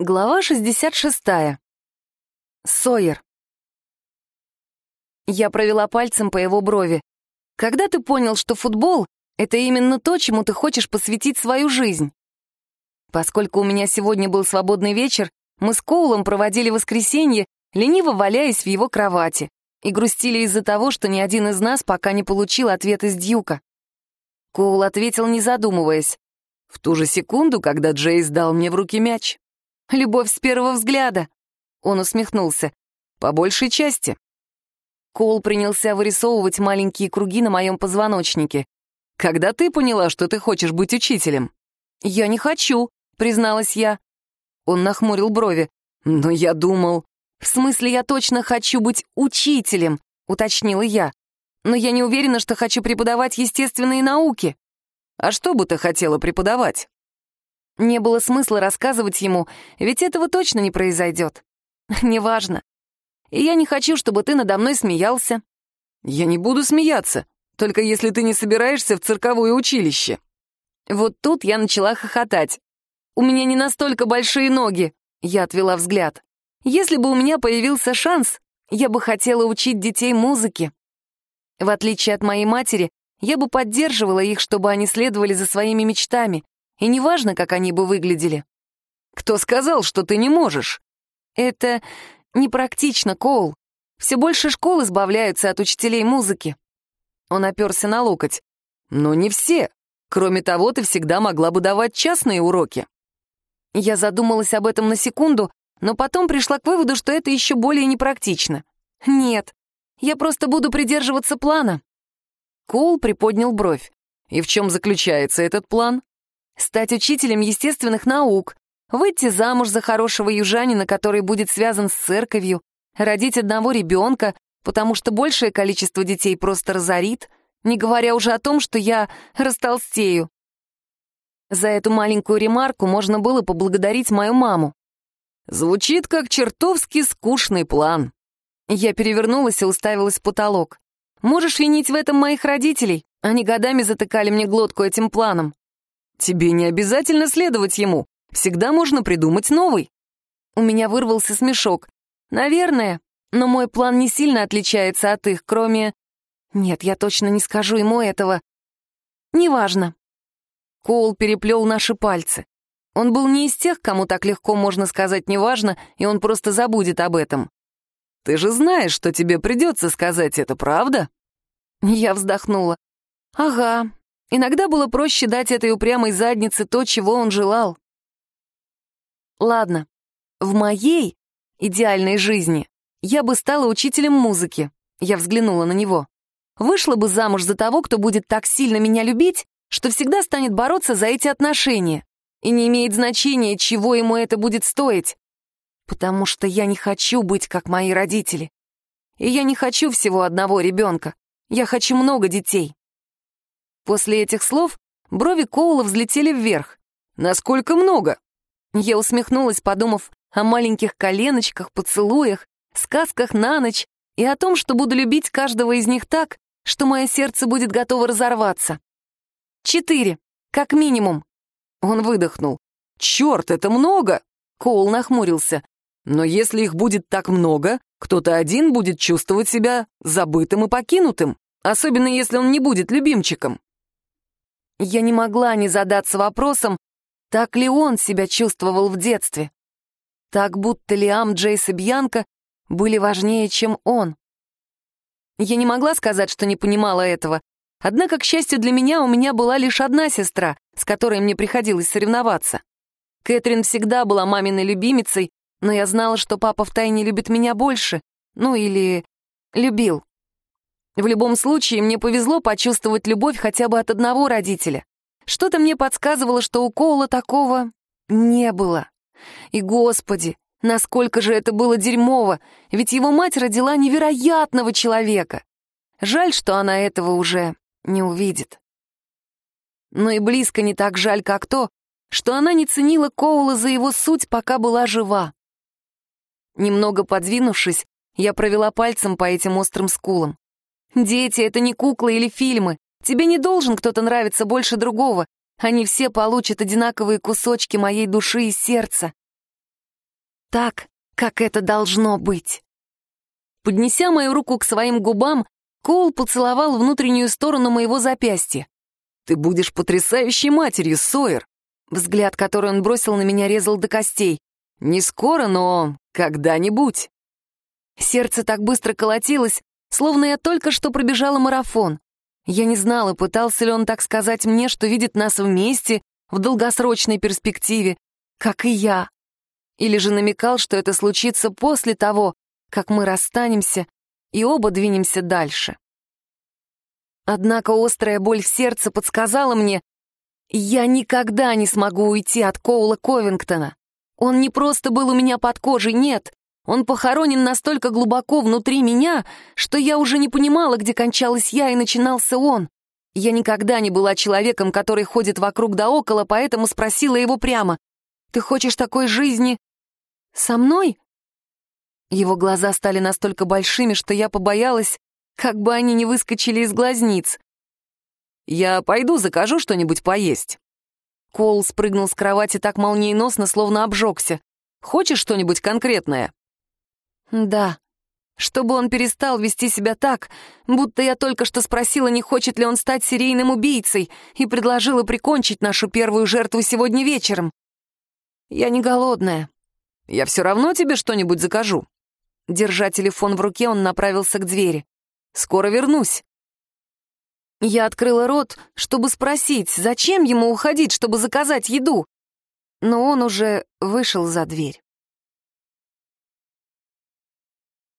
Глава 66. Сойер. Я провела пальцем по его брови. Когда ты понял, что футбол — это именно то, чему ты хочешь посвятить свою жизнь? Поскольку у меня сегодня был свободный вечер, мы с Коулом проводили воскресенье, лениво валяясь в его кровати, и грустили из-за того, что ни один из нас пока не получил ответ из Дьюка. Коул ответил, не задумываясь. В ту же секунду, когда Джейс дал мне в руки мяч. Любовь с первого взгляда. Он усмехнулся. По большей части. Коул принялся вырисовывать маленькие круги на моем позвоночнике. «Когда ты поняла, что ты хочешь быть учителем?» «Я не хочу», — призналась я. Он нахмурил брови. «Но я думал...» «В смысле, я точно хочу быть учителем», — уточнила я. «Но я не уверена, что хочу преподавать естественные науки». «А что бы ты хотела преподавать?» Не было смысла рассказывать ему, ведь этого точно не произойдет. Неважно. И я не хочу, чтобы ты надо мной смеялся. Я не буду смеяться, только если ты не собираешься в цирковое училище. Вот тут я начала хохотать. У меня не настолько большие ноги, я отвела взгляд. Если бы у меня появился шанс, я бы хотела учить детей музыке. В отличие от моей матери, я бы поддерживала их, чтобы они следовали за своими мечтами, и неважно, как они бы выглядели. Кто сказал, что ты не можешь? Это непрактично, Коул. Все больше школ избавляются от учителей музыки. Он оперся на локоть. Но не все. Кроме того, ты всегда могла бы давать частные уроки. Я задумалась об этом на секунду, но потом пришла к выводу, что это еще более непрактично. Нет, я просто буду придерживаться плана. Коул приподнял бровь. И в чем заключается этот план? Стать учителем естественных наук, выйти замуж за хорошего южанина, который будет связан с церковью, родить одного ребенка, потому что большее количество детей просто разорит, не говоря уже о том, что я растолстею. За эту маленькую ремарку можно было поблагодарить мою маму. Звучит как чертовски скучный план. Я перевернулась и уставилась в потолок. Можешь винить в этом моих родителей. Они годами затыкали мне глотку этим планом. Тебе не обязательно следовать ему. Всегда можно придумать новый. У меня вырвался смешок. Наверное, но мой план не сильно отличается от их, кроме... Нет, я точно не скажу ему этого. Неважно. Коул переплел наши пальцы. Он был не из тех, кому так легко можно сказать «неважно», и он просто забудет об этом. «Ты же знаешь, что тебе придется сказать это, правда?» Я вздохнула. «Ага, Иногда было проще дать этой упрямой заднице то, чего он желал. Ладно, в моей идеальной жизни я бы стала учителем музыки. Я взглянула на него. Вышла бы замуж за того, кто будет так сильно меня любить, что всегда станет бороться за эти отношения. И не имеет значения, чего ему это будет стоить. Потому что я не хочу быть как мои родители. И я не хочу всего одного ребенка. Я хочу много детей. После этих слов брови Коула взлетели вверх. «Насколько много?» Я усмехнулась, подумав о маленьких коленочках, поцелуях, сказках на ночь и о том, что буду любить каждого из них так, что мое сердце будет готово разорваться. «Четыре, как минимум». Он выдохнул. «Черт, это много!» Коул нахмурился. «Но если их будет так много, кто-то один будет чувствовать себя забытым и покинутым, особенно если он не будет любимчиком. Я не могла не задаться вопросом, так ли он себя чувствовал в детстве. Так будто Лиам, Джейс и Бьянка были важнее, чем он. Я не могла сказать, что не понимала этого. Однако, к счастью для меня, у меня была лишь одна сестра, с которой мне приходилось соревноваться. Кэтрин всегда была маминой любимицей, но я знала, что папа втайне любит меня больше, ну или любил. В любом случае, мне повезло почувствовать любовь хотя бы от одного родителя. Что-то мне подсказывало, что у Коула такого не было. И, господи, насколько же это было дерьмово, ведь его мать родила невероятного человека. Жаль, что она этого уже не увидит. Но и близко не так жаль, как то, что она не ценила Коула за его суть, пока была жива. Немного подвинувшись, я провела пальцем по этим острым скулам. Дети — это не куклы или фильмы. Тебе не должен кто-то нравиться больше другого. Они все получат одинаковые кусочки моей души и сердца. так, как это должно быть. Поднеся мою руку к своим губам, Коул поцеловал внутреннюю сторону моего запястья. «Ты будешь потрясающей матерью, Сойер!» Взгляд, который он бросил на меня, резал до костей. «Не скоро, но когда-нибудь!» Сердце так быстро колотилось, словно я только что пробежала марафон. Я не знала, пытался ли он так сказать мне, что видит нас вместе в долгосрочной перспективе, как и я. Или же намекал, что это случится после того, как мы расстанемся и оба двинемся дальше. Однако острая боль в сердце подсказала мне, я никогда не смогу уйти от Коула Ковингтона. Он не просто был у меня под кожей, нет. Он похоронен настолько глубоко внутри меня, что я уже не понимала, где кончалась я и начинался он. Я никогда не была человеком, который ходит вокруг да около, поэтому спросила его прямо. «Ты хочешь такой жизни со мной?» Его глаза стали настолько большими, что я побоялась, как бы они не выскочили из глазниц. «Я пойду закажу что-нибудь поесть». Коул спрыгнул с кровати так молниеносно, словно обжегся. «Хочешь что-нибудь конкретное?» «Да», чтобы он перестал вести себя так, будто я только что спросила, не хочет ли он стать серийным убийцей, и предложила прикончить нашу первую жертву сегодня вечером. Я не голодная. Я все равно тебе что-нибудь закажу. Держа телефон в руке, он направился к двери. Скоро вернусь. Я открыла рот, чтобы спросить, зачем ему уходить, чтобы заказать еду. Но он уже вышел за дверь.